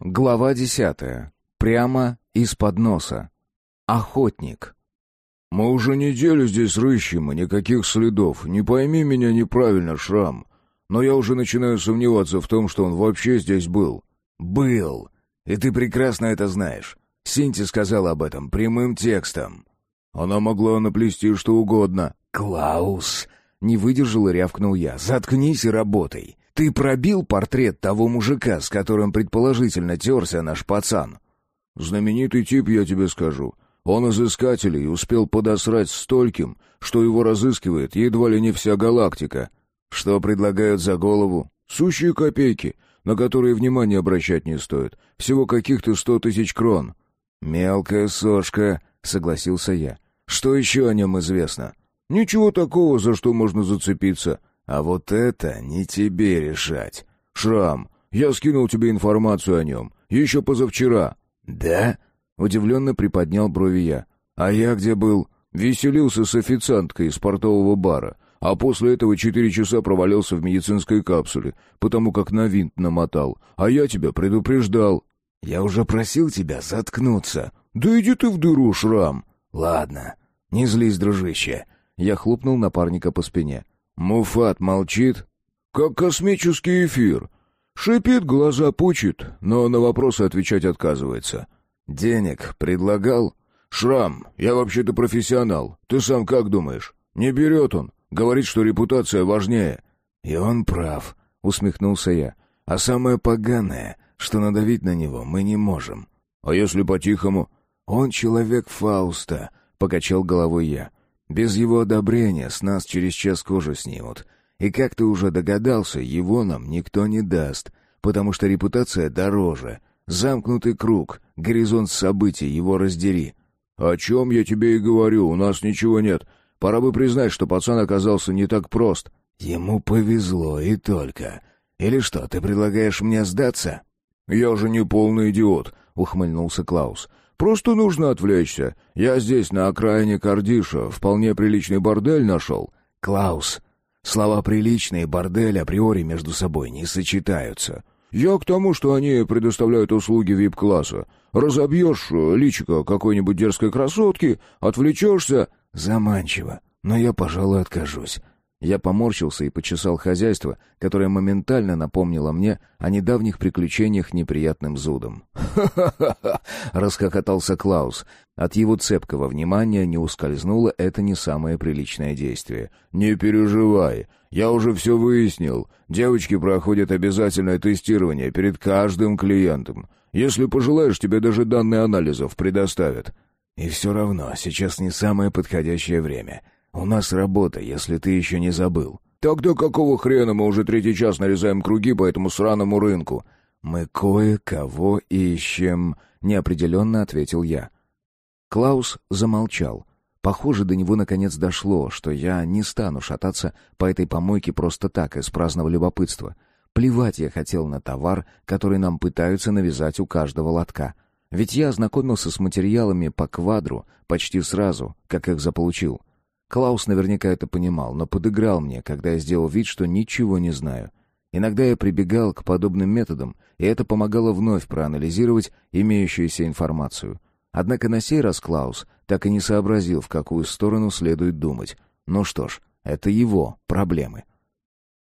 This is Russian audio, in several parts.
Глава десятая. Прямо из-под носа. Охотник. «Мы уже неделю здесь рыщем, и никаких следов. Не пойми меня неправильно, Шрам. Но я уже начинаю сомневаться в том, что он вообще здесь был». «Был. И ты прекрасно это знаешь. Синти сказала об этом прямым текстом». «Она могла наплести что угодно». «Клаус!» — не выдержал и рявкнул я. «Заткнись и работай. Ты пробил портрет того мужика, с которым предположительно терся наш пацан?» «Знаменитый тип, я тебе скажу. Он из искателей и успел подосрать стольким, что его разыскивает едва ли не вся галактика. Что предлагают за голову? Сущие копейки, на которые внимания обращать не стоит. Всего каких-то сто тысяч крон». «Мелкая сошка», — согласился я. «Что еще о нем известно?» «Ничего такого, за что можно зацепиться. А вот это не тебе решать. Шрам, я скинул тебе информацию о нем. Еще позавчера. Да? Удивленно приподнял брови я. А я где был? Веселился с официанткой из портового бара. А после этого четыре часа провалился в медицинской капсуле, потому как на винт намотал. А я тебя предупреждал. Я уже просил тебя заткнуться. Да иди ты в дыру, Шрам. Ладно, не злись, дружище. Я хлопнул напарника по спине. Муфат молчит, как космический эфир. Шипит, глаза пучит, но на вопросы отвечать отказывается. Денег предлагал? Шрам, я вообще-то профессионал. Ты сам как думаешь? Не берет он. Говорит, что репутация важнее. И он прав, усмехнулся я. А самое поганое, что надавить на него мы не можем. А если по-тихому? Он человек Фауста, покачал головой я. Без его одобрения с нас через час кожу снимут. И как ты уже догадался, его нам никто не даст, потому что репутация дороже. Замкнутый круг, горизонт событий, его раздери. «О чем я тебе и говорю, у нас ничего нет. Пора бы признать, что пацан оказался не так прост». «Ему повезло, и только. Или что, ты предлагаешь мне сдаться?» «Я же не полный идиот», — ухмыльнулся Клаус. Просто нужно отвлечься. Я здесь, на окраине Кардиша, вполне приличный бордель нашел». «Клаус, слова «приличный» и «бордель» априори между собой не сочетаются». «Я к тому, что они предоставляют услуги вип-класса. Разобьешь личико какой-нибудь дерзкой красотки, отвлечешься...» «Заманчиво, но я, пожалуй, откажусь. Я поморщился и почесал хозяйство, которое моментально напомнило мне о недавних приключениях неприятным зудом. «Ха-ха-ха!» — расхохотался Клаус. От его цепкого внимания не ускользнуло это не самое приличное действие. «Не переживай, я уже все выяснил. Девочки проходят обязательное тестирование перед каждым клиентом. Если пожелаешь, тебе даже данные анализов предоставят». «И все равно, сейчас не самое подходящее время». «У нас работа, если ты еще не забыл». «Тогда какого хрена мы уже третий час нарезаем круги по этому сраному рынку?» «Мы кое-кого ищем», — неопределенно ответил я. Клаус замолчал. Похоже, до него наконец дошло, что я не стану шататься по этой помойке просто так, из праздного любопытства. Плевать я хотел на товар, который нам пытаются навязать у каждого лотка. Ведь я ознакомился с материалами по квадру почти сразу, как их заполучил. Клаус наверняка это понимал, но подыграл мне, когда я сделал вид, что ничего не знаю. Иногда я прибегал к подобным методам, и это помогало вновь проанализировать имеющуюся информацию. Однако на сей раз Клаус так и не сообразил, в какую сторону следует думать. Ну что ж, это его проблемы.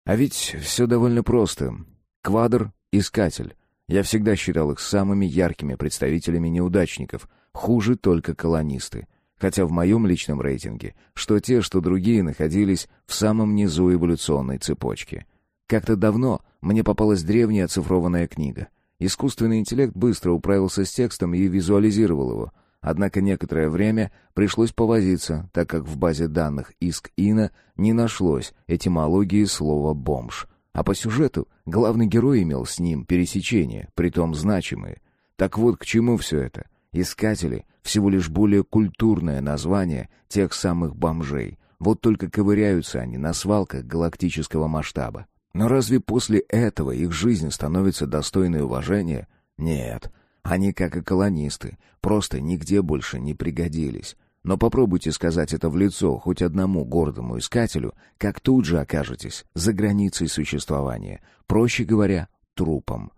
А ведь все довольно просто. Квадр — искатель. Я всегда считал их самыми яркими представителями неудачников. Хуже только колонисты хотя в моем личном рейтинге, что те, что другие находились в самом низу эволюционной цепочки. Как-то давно мне попалась древняя оцифрованная книга. Искусственный интеллект быстро управился с текстом и визуализировал его. Однако некоторое время пришлось повозиться, так как в базе данных ИСК-ИНа не нашлось этимологии слова «бомж». А по сюжету главный герой имел с ним пересечения, притом значимые. Так вот к чему все это — Искатели — всего лишь более культурное название тех самых бомжей. Вот только ковыряются они на свалках галактического масштаба. Но разве после этого их жизнь становится достойной уважения? Нет. Они, как и колонисты, просто нигде больше не пригодились. Но попробуйте сказать это в лицо хоть одному гордому искателю, как тут же окажетесь за границей существования, проще говоря, трупом.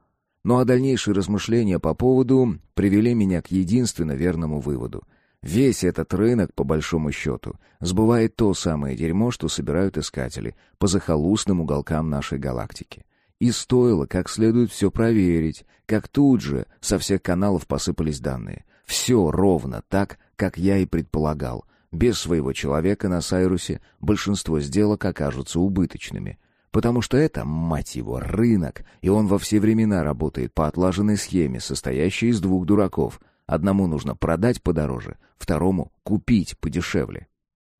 Ну а дальнейшие размышления по поводу привели меня к единственно верному выводу. Весь этот рынок, по большому счету, сбывает то самое дерьмо, что собирают искатели по захолустным уголкам нашей галактики. И стоило как следует все проверить, как тут же со всех каналов посыпались данные. Все ровно так, как я и предполагал. Без своего человека на Сайрусе большинство сделок окажутся убыточными. Потому что это, мать его, рынок, и он во все времена работает по отлаженной схеме, состоящей из двух дураков. Одному нужно продать подороже, второму — купить подешевле.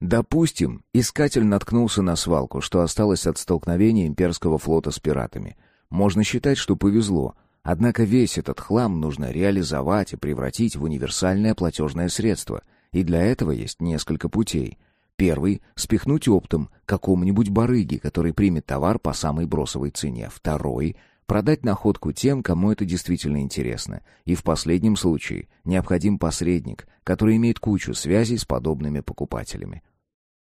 Допустим, искатель наткнулся на свалку, что осталось от столкновения имперского флота с пиратами. Можно считать, что повезло. Однако весь этот хлам нужно реализовать и превратить в универсальное платежное средство. И для этого есть несколько путей. Первый — спихнуть оптом какому-нибудь барыге, который примет товар по самой бросовой цене. Второй — продать находку тем, кому это действительно интересно. И в последнем случае необходим посредник, который имеет кучу связей с подобными покупателями.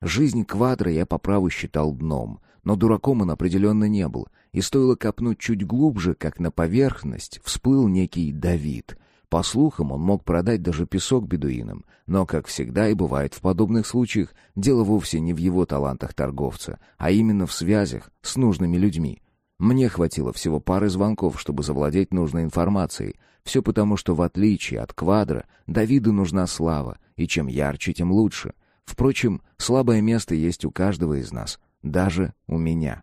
Жизнь квадра я по праву считал дном, но дураком он определенно не был, и стоило копнуть чуть глубже, как на поверхность всплыл некий Давид. По слухам, он мог продать даже песок бедуинам, но, как всегда и бывает в подобных случаях, дело вовсе не в его талантах торговца, а именно в связях с нужными людьми. Мне хватило всего пары звонков, чтобы завладеть нужной информацией. Все потому, что в отличие от квадра, Давиду нужна слава, и чем ярче, тем лучше — Впрочем, слабое место есть у каждого из нас, даже у меня.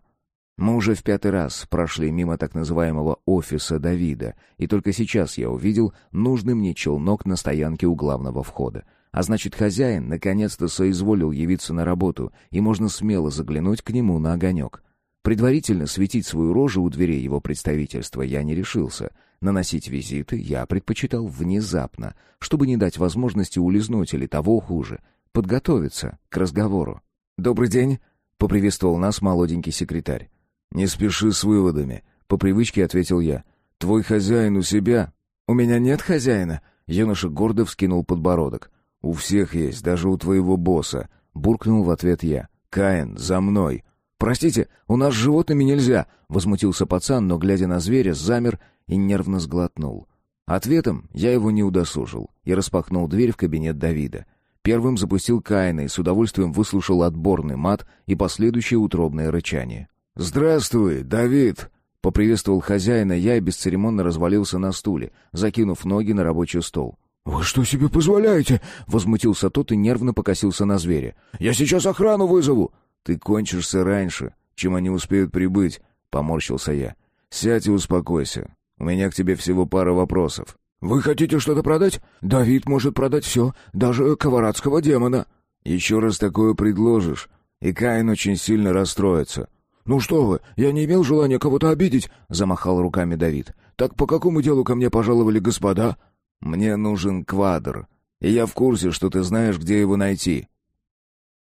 Мы уже в пятый раз прошли мимо так называемого офиса Давида, и только сейчас я увидел нужный мне челнок на стоянке у главного входа. А значит, хозяин наконец-то соизволил явиться на работу, и можно смело заглянуть к нему на огонек. Предварительно светить свою рожу у дверей его представительства я не решился. Наносить визиты я предпочитал внезапно, чтобы не дать возможности улизнуть или того хуже — подготовиться к разговору. «Добрый день», — поприветствовал нас молоденький секретарь. «Не спеши с выводами», — по привычке ответил я. «Твой хозяин у себя?» «У меня нет хозяина», — юноша гордо вскинул подбородок. «У всех есть, даже у твоего босса», — буркнул в ответ я. «Каин, за мной!» «Простите, у нас с животными нельзя!» — возмутился пацан, но, глядя на зверя, замер и нервно сглотнул. Ответом я его не удосужил и распахнул дверь в кабинет Давида. Первым запустил Каина и с удовольствием выслушал отборный мат и последующее утробное рычание. «Здравствуй, Давид!» — поприветствовал хозяина я и бесцеремонно развалился на стуле, закинув ноги на рабочий стол. «Вы что себе позволяете?» — возмутился тот и нервно покосился на зверя. «Я сейчас охрану вызову!» «Ты кончишься раньше, чем они успеют прибыть», — поморщился я. «Сядь и успокойся. У меня к тебе всего пара вопросов». «Вы хотите что-то продать? Давид может продать все, даже коварадского демона». «Еще раз такое предложишь, и Каин очень сильно расстроится». «Ну что вы, я не имел желания кого-то обидеть», — замахал руками Давид. «Так по какому делу ко мне пожаловали господа?» «Мне нужен квадр, и я в курсе, что ты знаешь, где его найти».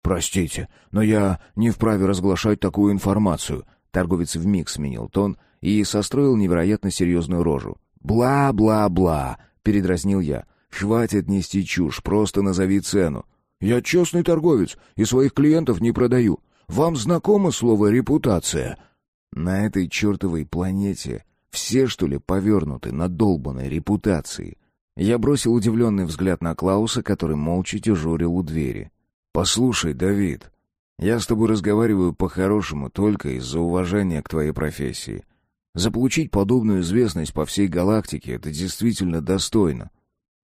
«Простите, но я не вправе разглашать такую информацию». Торговец вмиг сменил тон и состроил невероятно серьезную рожу. «Бла-бла-бла», — передразнил я. «Хватит нести чушь, просто назови цену». «Я честный торговец и своих клиентов не продаю. Вам знакомо слово «репутация»?» «На этой чертовой планете все, что ли, повернуты на долбанной репутации?» Я бросил удивленный взгляд на Клауса, который молча дежурил у двери. «Послушай, Давид, я с тобой разговариваю по-хорошему только из-за уважения к твоей профессии. Заполучить подобную известность по всей галактике — это действительно достойно.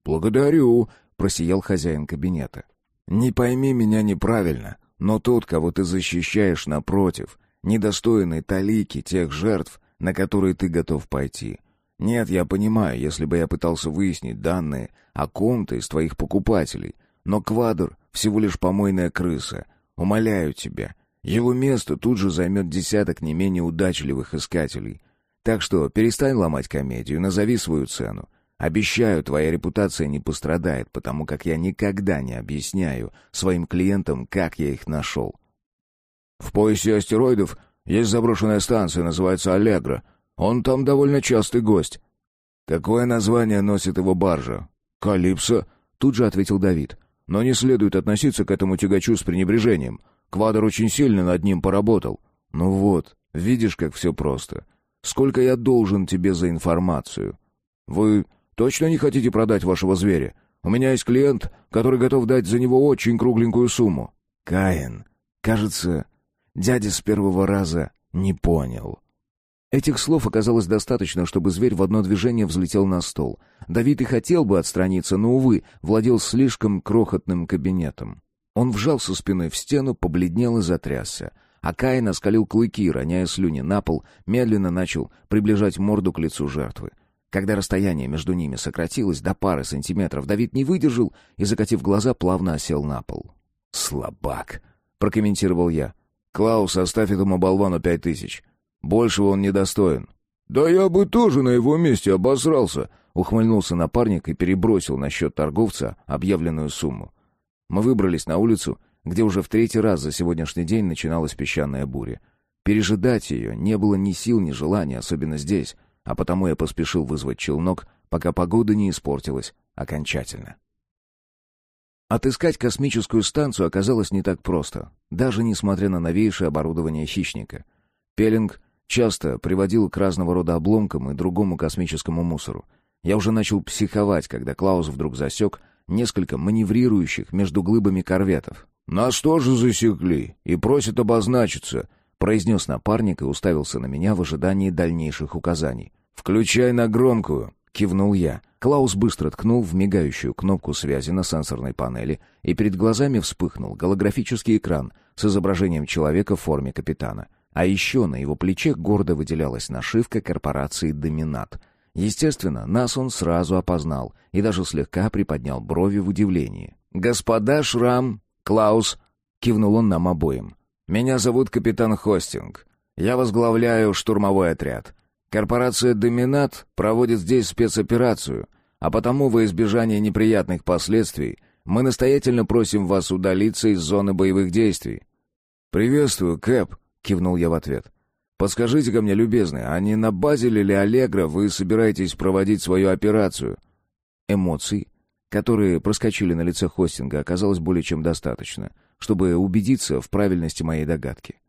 «Благодарю», — просиял хозяин кабинета. «Не пойми меня неправильно, но тот, кого ты защищаешь напротив, недостойный талики тех жертв, на которые ты готов пойти. Нет, я понимаю, если бы я пытался выяснить данные о ком-то из твоих покупателей, но Квадр всего лишь помойная крыса. Умоляю тебя, его место тут же займет десяток не менее удачливых искателей — так что перестань ломать комедию, назови свою цену. Обещаю, твоя репутация не пострадает, потому как я никогда не объясняю своим клиентам, как я их нашел. В поясе астероидов есть заброшенная станция, называется Аллегра. Он там довольно частый гость. Какое название носит его баржа? Калипсо, тут же ответил Давид. Но не следует относиться к этому тягачу с пренебрежением. Квадр очень сильно над ним поработал. Ну вот, видишь, как все просто. сколько я должен тебе за информацию. Вы точно не хотите продать вашего зверя? У меня есть клиент, который готов дать за него очень кругленькую сумму». «Каин, кажется, дядя с первого раза не понял». Этих слов оказалось достаточно, чтобы зверь в одно движение взлетел на стол. Давид и хотел бы отстраниться, но, увы, владел слишком крохотным кабинетом. Он вжался спиной в стену, побледнел и затрясся. А Каин оскалил клыки, роняя слюни на пол, медленно начал приближать морду к лицу жертвы. Когда расстояние между ними сократилось до пары сантиметров, Давид не выдержал и, закатив глаза, плавно осел на пол. «Слабак», — прокомментировал я. «Клаус, оставь этому болвану пять тысяч. Большего он недостоин». «Да я бы тоже на его месте обосрался», — ухмыльнулся напарник и перебросил на счет торговца объявленную сумму. Мы выбрались на улицу, где уже в третий раз за сегодняшний день начиналась песчаная буря. Пережидать ее не было ни сил, ни желания, особенно здесь, а потому я поспешил вызвать челнок, пока погода не испортилась окончательно. Отыскать космическую станцию оказалось не так просто, даже несмотря на новейшее оборудование «Хищника». Пеллинг часто приводил к разного рода обломкам и другому космическому мусору. Я уже начал психовать, когда Клаус вдруг засек несколько маневрирующих между глыбами корветов. «Нас тоже засекли и просят обозначиться», — произнес напарник и уставился на меня в ожидании дальнейших указаний. «Включай на громкую», — кивнул я. Клаус быстро ткнул в мигающую кнопку связи на сенсорной панели, и перед глазами вспыхнул голографический экран с изображением человека в форме капитана. А еще на его плече гордо выделялась нашивка корпорации «Доминат». Естественно, нас он сразу опознал и даже слегка приподнял брови в удивлении. «Господа Шрам, Клаус!» — кивнул он нам обоим. «Меня зовут капитан Хостинг. Я возглавляю штурмовой отряд. Корпорация «Доминат» проводит здесь спецоперацию, а потому во избежание неприятных последствий мы настоятельно просим вас удалиться из зоны боевых действий». «Приветствую, Кэп», кивнул я в ответ. «Подскажите-ка мне, любезный, а не на базе ли Аллегра вы собираетесь проводить свою операцию?» Эмоций, которые проскочили на лице хостинга, оказалось более чем достаточно, чтобы убедиться в правильности моей догадки.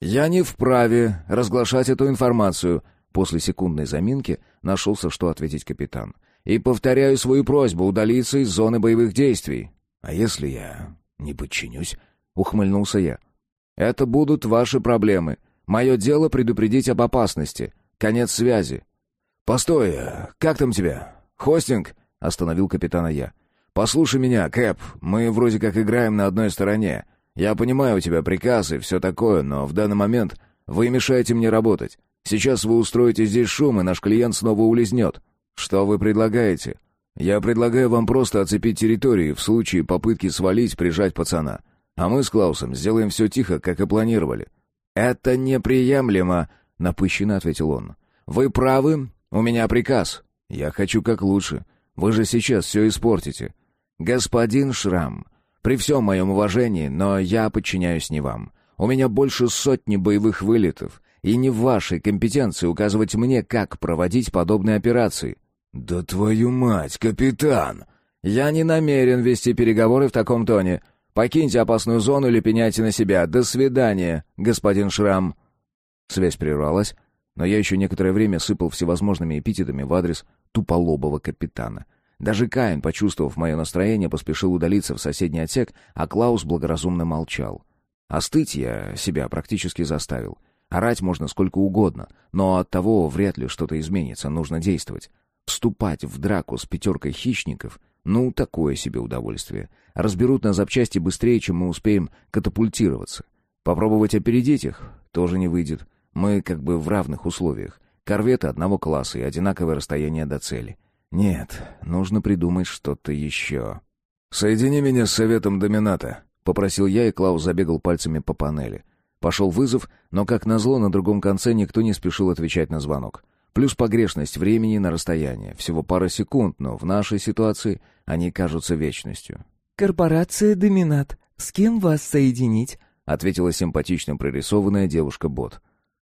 «Я не вправе разглашать эту информацию», после секундной заминки нашелся, что ответить капитан. «И повторяю свою просьбу удалиться из зоны боевых действий». «А если я не подчинюсь?» — ухмыльнулся я. Это будут ваши проблемы. Мое дело предупредить об опасности. Конец связи». «Постой, как там тебя? Хостинг?» — остановил капитана я. «Послушай меня, Кэп, мы вроде как играем на одной стороне. Я понимаю, у тебя приказы, все такое, но в данный момент вы мешаете мне работать. Сейчас вы устроите здесь шум, и наш клиент снова улизнет. Что вы предлагаете?» «Я предлагаю вам просто оцепить территорию в случае попытки свалить, прижать пацана. А мы с Клаусом сделаем все тихо, как и планировали». «Это неприемлемо», — напыщенно ответил он. «Вы правы, у меня приказ. Я хочу как лучше. Вы же сейчас все испортите». «Господин Шрам, при всем моем уважении, но я подчиняюсь не вам. У меня больше сотни боевых вылетов, и не в вашей компетенции указывать мне, как проводить подобные операции». «Да твою мать, капитан!» «Я не намерен вести переговоры в таком тоне. Покиньте опасную зону или пеняйте на себя. До свидания, господин Шрам». Связь прервалась, но я еще некоторое время сыпал всевозможными эпитетами в адрес туполобого капитана. Даже Каин, почувствовав мое настроение, поспешил удалиться в соседний отсек, а Клаус благоразумно молчал. Остыть я себя практически заставил. Орать можно сколько угодно, но от того вряд ли что-то изменится, нужно действовать. Вступать в драку с пятеркой хищников — ну, такое себе удовольствие. Разберут на запчасти быстрее, чем мы успеем катапультироваться. Попробовать опередить их тоже не выйдет. Мы как бы в равных условиях. Корветы одного класса и одинаковое расстояние до цели. Нет, нужно придумать что-то еще. «Соедини меня с советом домината», — попросил я, и Клаус забегал пальцами по панели. Пошел вызов, но, как назло, на другом конце никто не спешил отвечать на звонок. Плюс погрешность времени на расстояние. Всего пара секунд, но в нашей ситуации они кажутся вечностью. «Корпорация «Доминат». С кем вас соединить?» — ответила симпатично прорисованная девушка-бот.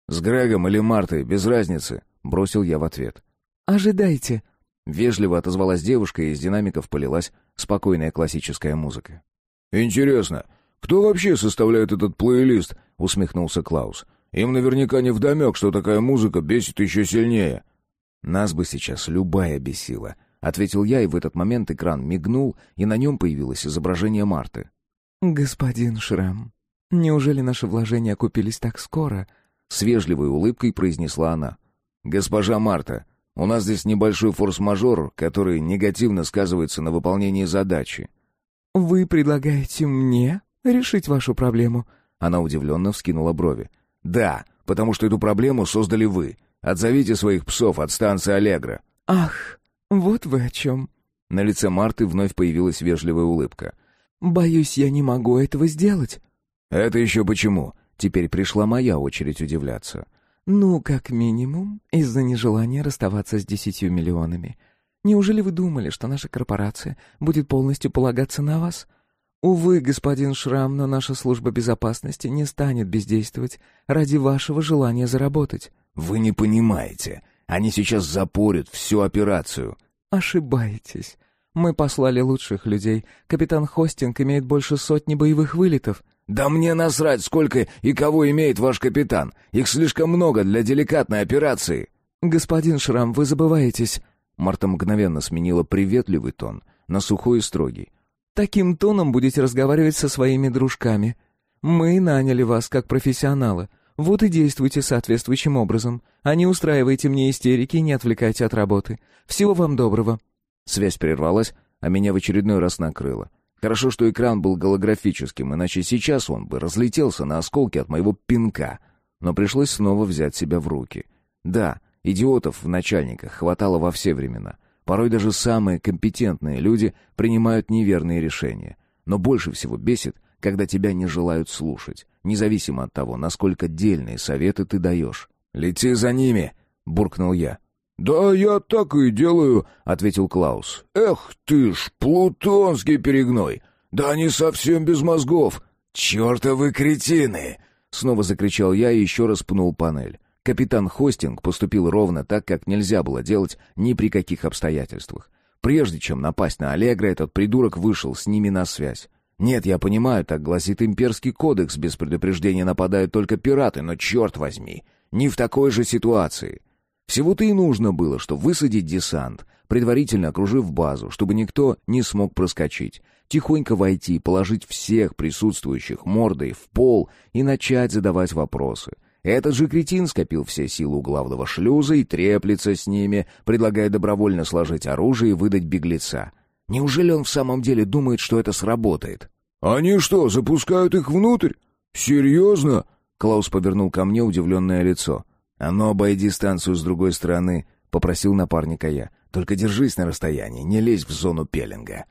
«С Грегом или Мартой, без разницы», — бросил я в ответ. «Ожидайте». Вежливо отозвалась девушка, и из динамиков полилась спокойная классическая музыка. «Интересно, кто вообще составляет этот плейлист?» — усмехнулся Клаус. Им наверняка не вдомек, что такая музыка бесит еще сильнее». «Нас бы сейчас любая бесила», — ответил я, и в этот момент экран мигнул, и на нем появилось изображение Марты. «Господин Шрам, неужели наши вложения окупились так скоро?» С вежливой улыбкой произнесла она. «Госпожа Марта, у нас здесь небольшой форс-мажор, который негативно сказывается на выполнении задачи». «Вы предлагаете мне решить вашу проблему?» Она удивленно вскинула брови. «Да, потому что эту проблему создали вы. Отзовите своих псов от станции Аллегра». «Ах, вот вы о чем». На лице Марты вновь появилась вежливая улыбка. «Боюсь, я не могу этого сделать». «Это еще почему?» Теперь пришла моя очередь удивляться. «Ну, как минимум, из-за нежелания расставаться с десятью миллионами. Неужели вы думали, что наша корпорация будет полностью полагаться на вас? Увы, господин Шрам, но наша служба безопасности не станет бездействовать ради вашего желания заработать». «Вы не понимаете. Они сейчас запорят всю операцию». «Ошибаетесь. Мы послали лучших людей. Капитан Хостинг имеет больше сотни боевых вылетов». «Да мне насрать, сколько и кого имеет ваш капитан. Их слишком много для деликатной операции». «Господин Шрам, вы забываетесь». Марта мгновенно сменила приветливый тон на сухой и строгий. «Таким тоном будете разговаривать со своими дружками. Мы наняли вас как профессионала. Вот и действуйте соответствующим образом, а не устраивайте мне истерики и не отвлекайте от работы. Всего вам доброго». Связь прервалась, а меня в очередной раз накрыло. Хорошо, что экран был голографическим, иначе сейчас он бы разлетелся на осколки от моего пинка. Но пришлось снова взять себя в руки. Да, идиотов в начальниках хватало во все времена. Порой даже самые компетентные люди принимают неверные решения. Но больше всего бесит, когда тебя не желают слушать, независимо от того, насколько дельные советы ты даешь. «Лети за ними!» — буркнул я. «Да я так и делаю», — ответил Клаус. «Эх ты ж, плутонский перегной! Да они совсем без мозгов!» «Чертовы кретины!» — снова закричал я и еще раз пнул панель. Капитан Хостинг поступил ровно так, как нельзя было делать ни при каких обстоятельствах. Прежде чем напасть на Аллегра, этот придурок вышел с ними на связь. Нет, я понимаю, так гласит имперский кодекс, без предупреждения нападают только пираты, но черт возьми, не в такой же ситуации. Всего-то и нужно было, что высадить десант, предварительно окружив базу, чтобы никто не смог проскочить, тихонько войти, положить всех присутствующих мордой в пол и начать задавать вопросы. Этот же кретин скопил все силы у главного шлюза и треплется с ними, предлагая добровольно сложить оружие и выдать беглеца. Неужели он в самом деле думает, что это сработает? «Они что, запускают их внутрь? Серьезно?» Клаус повернул ко мне удивленное лицо. «А ну, обойди станцию с другой стороны», — попросил напарника я. «Только держись на расстоянии, не лезь в зону пеленга».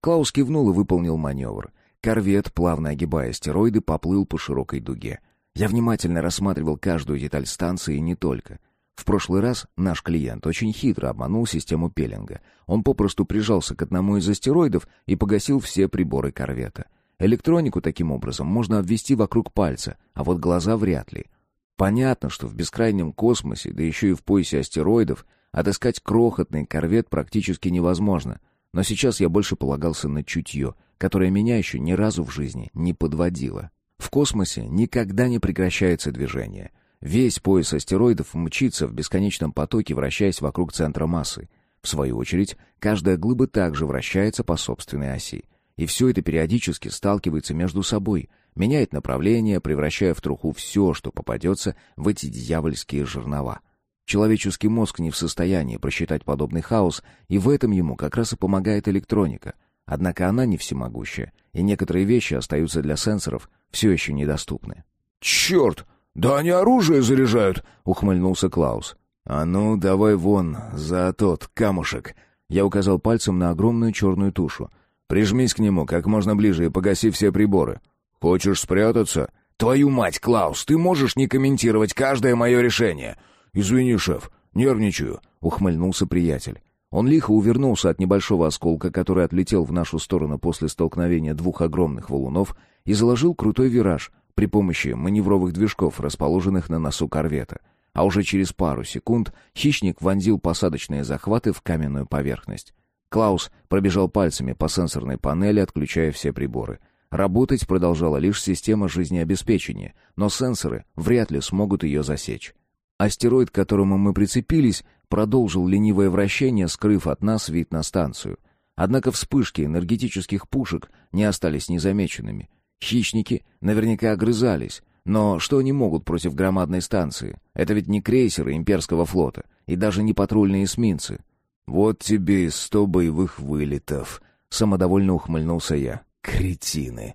Клаус кивнул и выполнил маневр. Корвет, плавно огибая стероиды, поплыл по широкой дуге. Я внимательно рассматривал каждую деталь станции и не только. В прошлый раз наш клиент очень хитро обманул систему пеленга. Он попросту прижался к одному из астероидов и погасил все приборы корвета. Электронику таким образом можно обвести вокруг пальца, а вот глаза вряд ли — Понятно, что в бескрайнем космосе, да еще и в поясе астероидов, отыскать крохотный корвет практически невозможно. Но сейчас я больше полагался на чутье, которое меня еще ни разу в жизни не подводило. В космосе никогда не прекращается движение. Весь пояс астероидов мчится в бесконечном потоке, вращаясь вокруг центра массы. В свою очередь, каждая глыба также вращается по собственной оси. И все это периодически сталкивается между собой — меняет направление, превращая в труху все, что попадется в эти дьявольские жернова. Человеческий мозг не в состоянии просчитать подобный хаос, и в этом ему как раз и помогает электроника. Однако она не всемогущая, и некоторые вещи остаются для сенсоров все еще недоступны. «Черт! Да они оружие заряжают!» — ухмыльнулся Клаус. «А ну, давай вон, за тот камушек!» Я указал пальцем на огромную черную тушу. «Прижмись к нему как можно ближе и погаси все приборы». «Хочешь спрятаться?» «Твою мать, Клаус, ты можешь не комментировать каждое мое решение?» «Извини, шеф, нервничаю», — ухмыльнулся приятель. Он лихо увернулся от небольшого осколка, который отлетел в нашу сторону после столкновения двух огромных валунов, и заложил крутой вираж при помощи маневровых движков, расположенных на носу корвета. А уже через пару секунд хищник вонзил посадочные захваты в каменную поверхность. Клаус пробежал пальцами по сенсорной панели, отключая все приборы — Работать продолжала лишь система жизнеобеспечения, но сенсоры вряд ли смогут ее засечь. Астероид, к которому мы прицепились, продолжил ленивое вращение, скрыв от нас вид на станцию. Однако вспышки энергетических пушек не остались незамеченными. Хищники наверняка огрызались, но что они могут против громадной станции? Это ведь не крейсеры имперского флота и даже не патрульные эсминцы. «Вот тебе и сто боевых вылетов», — самодовольно ухмыльнулся я. «Кретины!»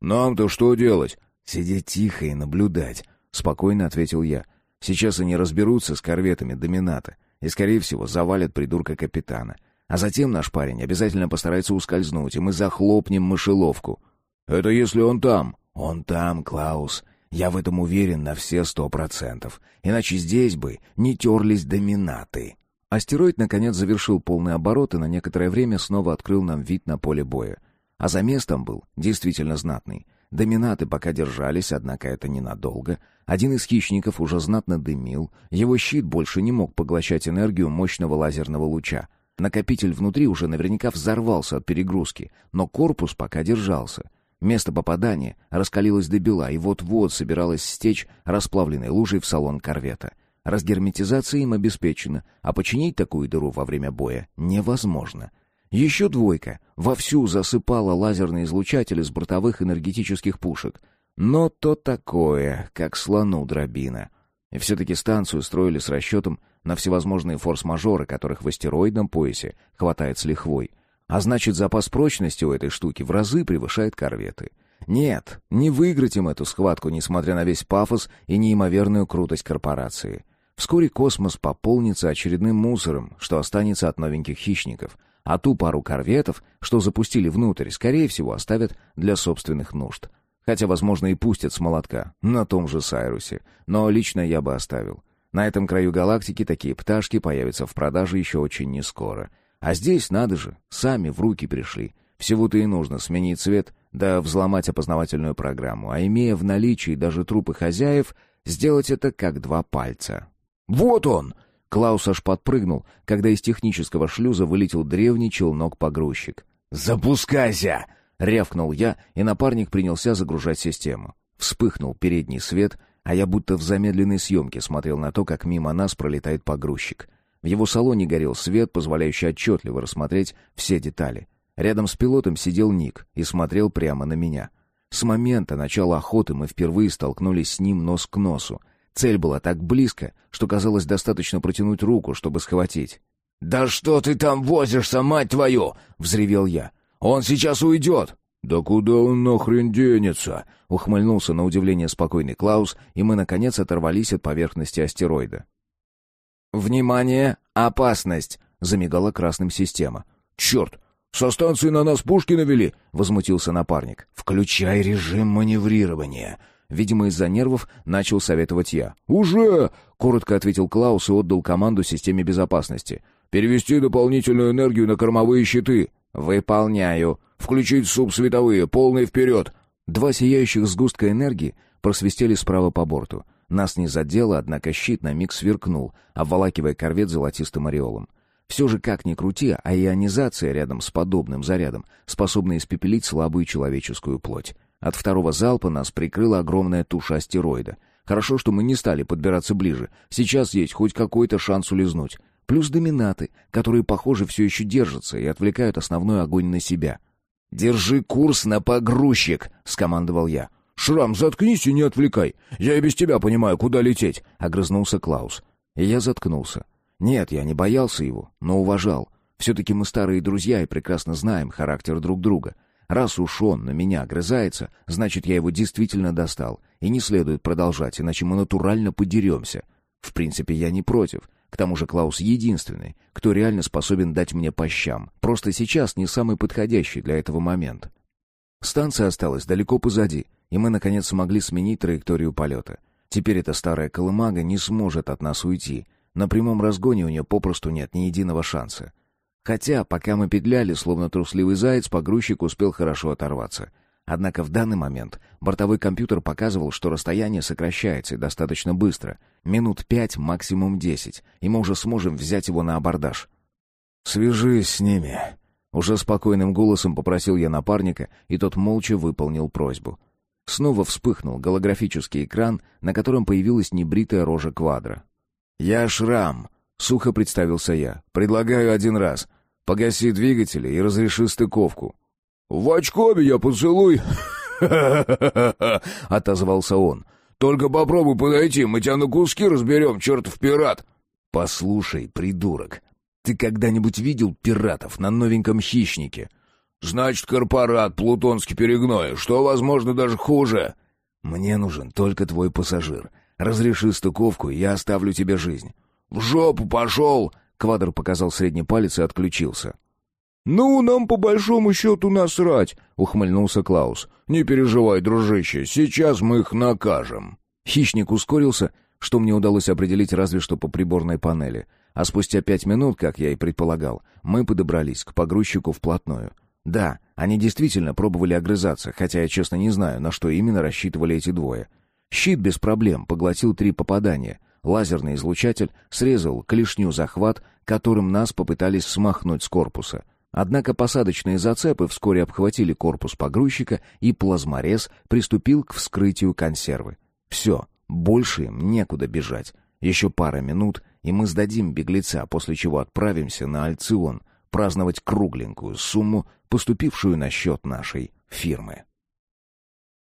«Нам-то что делать?» «Сидеть тихо и наблюдать», — спокойно ответил я. «Сейчас они разберутся с корветами Домината и, скорее всего, завалят придурка капитана. А затем наш парень обязательно постарается ускользнуть, и мы захлопнем мышеловку». «Это если он там?» «Он там, Клаус. Я в этом уверен на все сто процентов. Иначе здесь бы не терлись доминаты». Астероид, наконец, завершил полный оборот и на некоторое время снова открыл нам вид на поле боя. А замес там был действительно знатный. Доминаты пока держались, однако это ненадолго. Один из хищников уже знатно дымил, его щит больше не мог поглощать энергию мощного лазерного луча. Накопитель внутри уже наверняка взорвался от перегрузки, но корпус пока держался. Место попадания раскалилось до бела и вот-вот собиралось стечь расплавленной лужей в салон корвета. Разгерметизация им обеспечена, а починить такую дыру во время боя невозможно. Еще двойка вовсю засыпала лазерные излучатели с бортовых энергетических пушек. Но то такое, как слону дробина. И все-таки станцию строили с расчетом на всевозможные форс-мажоры, которых в астероидном поясе хватает с лихвой. А значит, запас прочности у этой штуки в разы превышает корветы. Нет, не выиграть им эту схватку, несмотря на весь пафос и неимоверную крутость корпорации. Вскоре космос пополнится очередным мусором, что останется от новеньких хищников, а ту пару корветов, что запустили внутрь, скорее всего, оставят для собственных нужд. Хотя, возможно, и пустят с молотка, на том же Сайрусе, но лично я бы оставил. На этом краю галактики такие пташки появятся в продаже еще очень нескоро. А здесь, надо же, сами в руки пришли. Всего-то и нужно сменить цвет, да взломать опознавательную программу, а имея в наличии даже трупы хозяев, сделать это как два пальца. «Вот он!» Клаус аж подпрыгнул, когда из технического шлюза вылетел древний челнок-погрузчик. «Запускайся!» — рявкнул я, и напарник принялся загружать систему. Вспыхнул передний свет, а я будто в замедленной съемке смотрел на то, как мимо нас пролетает погрузчик. В его салоне горел свет, позволяющий отчетливо рассмотреть все детали. Рядом с пилотом сидел Ник и смотрел прямо на меня. С момента начала охоты мы впервые столкнулись с ним нос к носу — Цель была так близко, что казалось достаточно протянуть руку, чтобы схватить. «Да что ты там возишься, мать твою!» — взревел я. «Он сейчас уйдет!» «Да куда он нахрен денется?» — ухмыльнулся на удивление спокойный Клаус, и мы, наконец, оторвались от поверхности астероида. «Внимание! Опасность!» — замигала красным система. «Черт! Со станции на нас пушки навели!» — возмутился напарник. «Включай режим маневрирования!» Видимо, из-за нервов начал советовать я. «Уже!» — коротко ответил Клаус и отдал команду системе безопасности. «Перевести дополнительную энергию на кормовые щиты». «Выполняю». «Включить субсветовые, полный вперед». Два сияющих сгустка энергии просвистели справа по борту. Нас не задело, однако щит на миг сверкнул, обволакивая корвет золотистым ореолом. Все же, как ни крути, а ионизация рядом с подобным зарядом способна испепелить слабую человеческую плоть. От второго залпа нас прикрыла огромная туша астероида. Хорошо, что мы не стали подбираться ближе. Сейчас есть хоть какой-то шанс улизнуть. Плюс доминаты, которые, похоже, все еще держатся и отвлекают основной огонь на себя. «Держи курс на погрузчик!» — скомандовал я. «Шрам, заткнись и не отвлекай. Я и без тебя понимаю, куда лететь!» — огрызнулся Клаус. И я заткнулся. Нет, я не боялся его, но уважал. Все-таки мы старые друзья и прекрасно знаем характер друг друга. Раз уж он на меня огрызается, значит, я его действительно достал. И не следует продолжать, иначе мы натурально подеремся. В принципе, я не против. К тому же Клаус единственный, кто реально способен дать мне по щам. Просто сейчас не самый подходящий для этого момент. Станция осталась далеко позади, и мы, наконец, смогли сменить траекторию полета. Теперь эта старая колымага не сможет от нас уйти. На прямом разгоне у нее попросту нет ни единого шанса. Хотя, пока мы петляли, словно трусливый заяц, погрузчик успел хорошо оторваться. Однако в данный момент бортовой компьютер показывал, что расстояние сокращается достаточно быстро. Минут пять, максимум десять, и мы уже сможем взять его на абордаж. «Свяжись с ними. Уже спокойным голосом попросил я напарника, и тот молча выполнил просьбу. Снова вспыхнул голографический экран, на котором появилась небритая рожа квадра. «Я Шрам», — сухо представился я. «Предлагаю один раз. Погаси двигатели и разреши стыковку». «В очко меня поцелуй!» — отозвался он. «Только попробуй подойти, мы тебя на куски разберем, чертов пират!» «Послушай, придурок, ты когда-нибудь видел пиратов на новеньком хищнике?» «Значит, корпорат, плутонский перегной, что, возможно, даже хуже». «Мне нужен только твой пассажир. Разреши стыковку, и я оставлю тебе жизнь». «В жопу пошел!» Квадр показал средний палец и отключился. «Ну, нам по большому счету насрать», — ухмыльнулся Клаус. «Не переживай, дружище, сейчас мы их накажем». Хищник ускорился, что мне удалось определить разве что по приборной панели. А спустя пять минут, как я и предполагал, мы подобрались к погрузчику вплотную. Да, они действительно пробовали огрызаться, хотя я честно не знаю, на что именно рассчитывали эти двое. Щит без проблем поглотил три попадания. Лазерный излучатель срезал клешню захват, которым нас попытались смахнуть с корпуса. Однако посадочные зацепы вскоре обхватили корпус погрузчика, и плазморез приступил к вскрытию консервы. Все, больше им некуда бежать. Еще пара минут, и мы сдадим беглеца, после чего отправимся на Альцион — праздновать кругленькую сумму, поступившую на счет нашей фирмы.